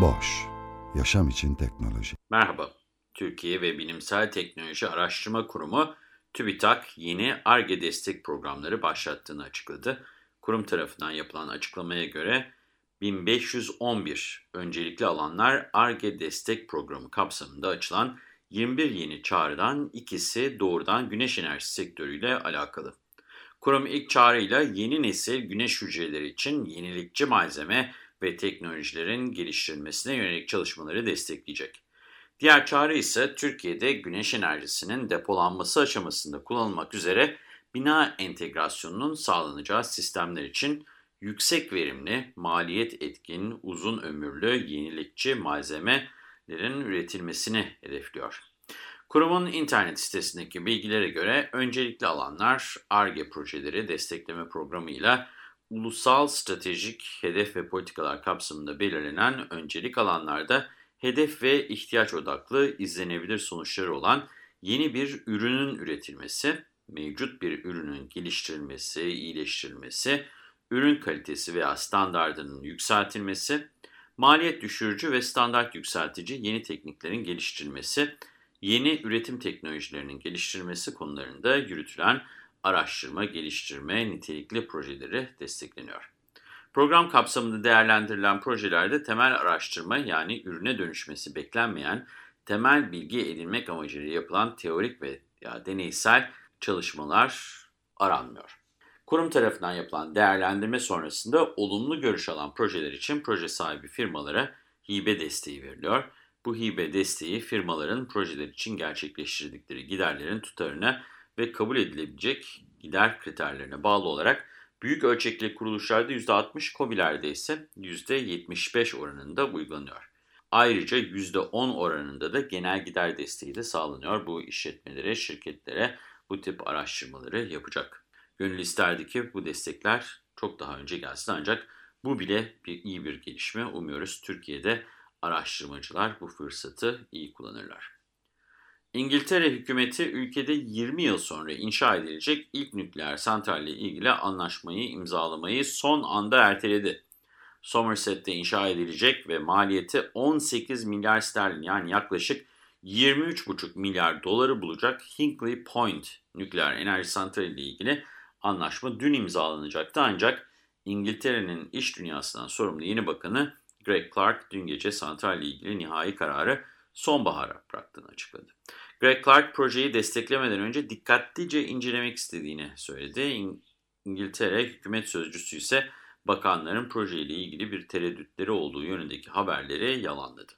Boş, yaşam için teknoloji. Merhaba, Türkiye ve Bilimsel Teknoloji Araştırma Kurumu TÜBİTAK yeni ARGE destek programları başlattığını açıkladı. Kurum tarafından yapılan açıklamaya göre 1511 öncelikli alanlar ARGE destek programı kapsamında açılan 21 yeni çağrıdan ikisi doğrudan güneş enerjisi sektörüyle alakalı. Kurum ilk çağrıyla yeni nesil güneş hücreleri için yenilikçi malzeme ve teknolojilerin geliştirilmesine yönelik çalışmaları destekleyecek. Diğer çağrı ise Türkiye'de güneş enerjisinin depolanması aşamasında kullanılmak üzere bina entegrasyonunun sağlanacağı sistemler için yüksek verimli, maliyet etkin, uzun ömürlü, yenilikçi malzemelerin üretilmesini hedefliyor. Kurumun internet sitesindeki bilgilere göre öncelikli alanlar ARGE projeleri destekleme programıyla ulusal stratejik hedef ve politikalar kapsamında belirlenen öncelik alanlarda hedef ve ihtiyaç odaklı izlenebilir sonuçları olan yeni bir ürünün üretilmesi, mevcut bir ürünün geliştirilmesi, iyileştirilmesi, ürün kalitesi veya standartının yükseltilmesi, maliyet düşürücü ve standart yükseltici yeni tekniklerin geliştirilmesi, yeni üretim teknolojilerinin geliştirilmesi konularında yürütülen araştırma, geliştirme, nitelikli projeleri destekleniyor. Program kapsamında değerlendirilen projelerde temel araştırma yani ürüne dönüşmesi beklenmeyen temel bilgi edinmek amacıyla yapılan teorik ve ya deneysel çalışmalar aranmıyor. Kurum tarafından yapılan değerlendirme sonrasında olumlu görüş alan projeler için proje sahibi firmalara hibe desteği veriliyor. Bu hibe desteği firmaların projeler için gerçekleştirdikleri giderlerin tutarına ve kabul edilebilecek gider kriterlerine bağlı olarak büyük ölçekli kuruluşlarda %60, COBİ'lerde ise %75 oranında uygulanıyor. Ayrıca %10 oranında da genel gider desteği de sağlanıyor bu işletmelere, şirketlere bu tip araştırmaları yapacak. Gönül isterdi ki bu destekler çok daha önce gelsin ancak bu bile bir iyi bir gelişme. Umuyoruz Türkiye'de araştırmacılar bu fırsatı iyi kullanırlar. İngiltere hükümeti ülkede 20 yıl sonra inşa edilecek ilk nükleer santralle ilgili anlaşmayı imzalamayı son anda erteledi. Somerset'te inşa edilecek ve maliyeti 18 milyar sterlin yani yaklaşık 23,5 milyar doları bulacak Hinkley Point nükleer enerji santrali ile ilgili anlaşma dün imzalanacaktı ancak İngiltere'nin iş dünyasından sorumlu yeni bakanı Greg Clark dün gece santral ile ilgili nihai kararı sonbahara bıraktığını açıkladı. Greg Clark projeyi desteklemeden önce dikkatlice incelemek istediğini söyledi. İngiltere hükümet sözcüsü ise bakanların projeyle ilgili bir tereddütleri olduğu yönündeki haberleri yalanladı.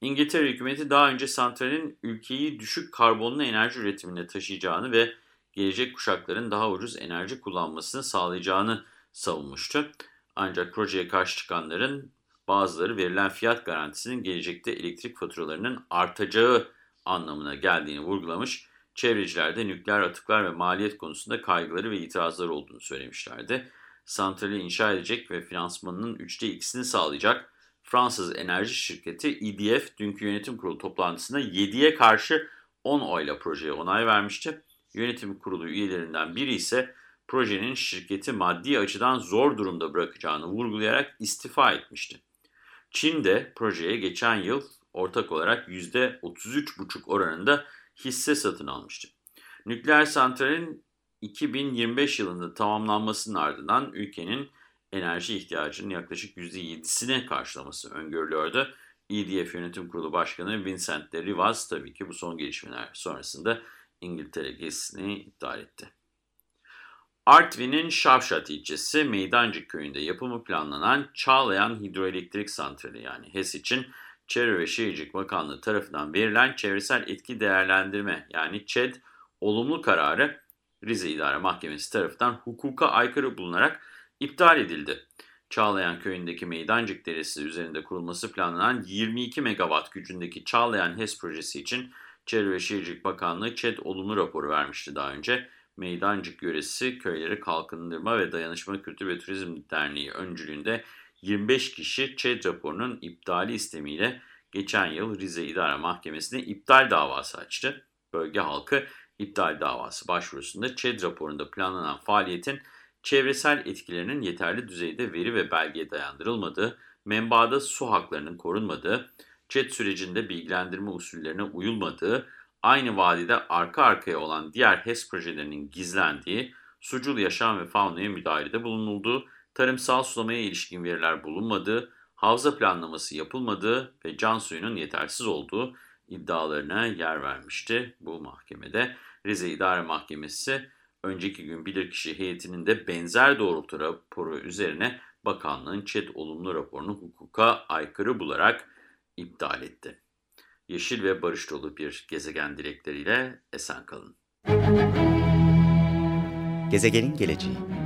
İngiltere hükümeti daha önce santralin ülkeyi düşük karbonlu enerji üretimine taşıyacağını ve gelecek kuşakların daha ucuz enerji kullanmasını sağlayacağını savunmuştu. Ancak projeye karşı çıkanların bazıları verilen fiyat garantisinin gelecekte elektrik faturalarının artacağı anlamına geldiğini vurgulamış, çevreciler de nükleer atıklar ve maliyet konusunda kaygıları ve itirazları olduğunu söylemişlerdi. Santrali inşa edecek ve finansmanının üçte ikisini sağlayacak Fransız enerji şirketi EDF dünkü yönetim kurulu toplantısında 7'ye karşı 10 oyla projeye onay vermişti. Yönetim kurulu üyelerinden biri ise projenin şirketi maddi açıdan zor durumda bırakacağını vurgulayarak istifa etmişti. Çin de projeye geçen yıl ortak olarak %33,5 oranında hisse satın almıştı. Nükleer santralin 2025 yılında tamamlanmasının ardından ülkenin enerji ihtiyacının yaklaşık %7'sine karşılaması öngörülüyordu. EDF Yönetim Kurulu Başkanı Vincent de Rivas tabii ki bu son gelişmeler sonrasında İngiltere gezisini iptal etti. Artvin'in Şavşat ilçesi Meydancık köyünde yapımı planlanan Çağlayan Hidroelektrik Santrali yani HES için Çevre ve Şehircilik Bakanlığı tarafından verilen çevresel etki değerlendirme yani ÇED olumlu kararı Rize İdare Mahkemesi tarafından hukuka aykırı bulunarak iptal edildi. Çağlayan köyündeki Meydancık Deresi üzerinde kurulması planlanan 22 megawatt gücündeki Çağlayan HES projesi için Çevre ve Şehircilik Bakanlığı ÇED olumlu raporu vermişti daha önce. Meydancık Yöresi Köyleri Kalkındırma ve Dayanışma Kültür ve Turizm Derneği öncülüğünde 25 kişi ÇED raporunun iptali istemiyle geçen yıl Rize İdare Mahkemesi'ne iptal davası açtı. Bölge halkı iptal davası başvurusunda ÇED raporunda planlanan faaliyetin çevresel etkilerinin yeterli düzeyde veri ve belgeye dayandırılmadığı, menbaada su haklarının korunmadığı, ÇED sürecinde bilgilendirme usullerine uyulmadığı, aynı vadide arka arkaya olan diğer HES projelerinin gizlendiği, sucul yaşam ve faunaya müdahalede bulunulduğu, tarımsal sulamaya ilişkin veriler bulunmadığı, havza planlaması yapılmadığı ve can suyunun yetersiz olduğu iddialarına yer vermişti bu mahkemede. Rize İdare Mahkemesi önceki gün bilirkişi heyetinin de benzer doğrultu raporu üzerine bakanlığın ÇED olumlu raporunu hukuka aykırı bularak iptal etti. Yeşil ve barış dolu bir gezegen dilekleriyle esen kalın. Gezegenin geleceği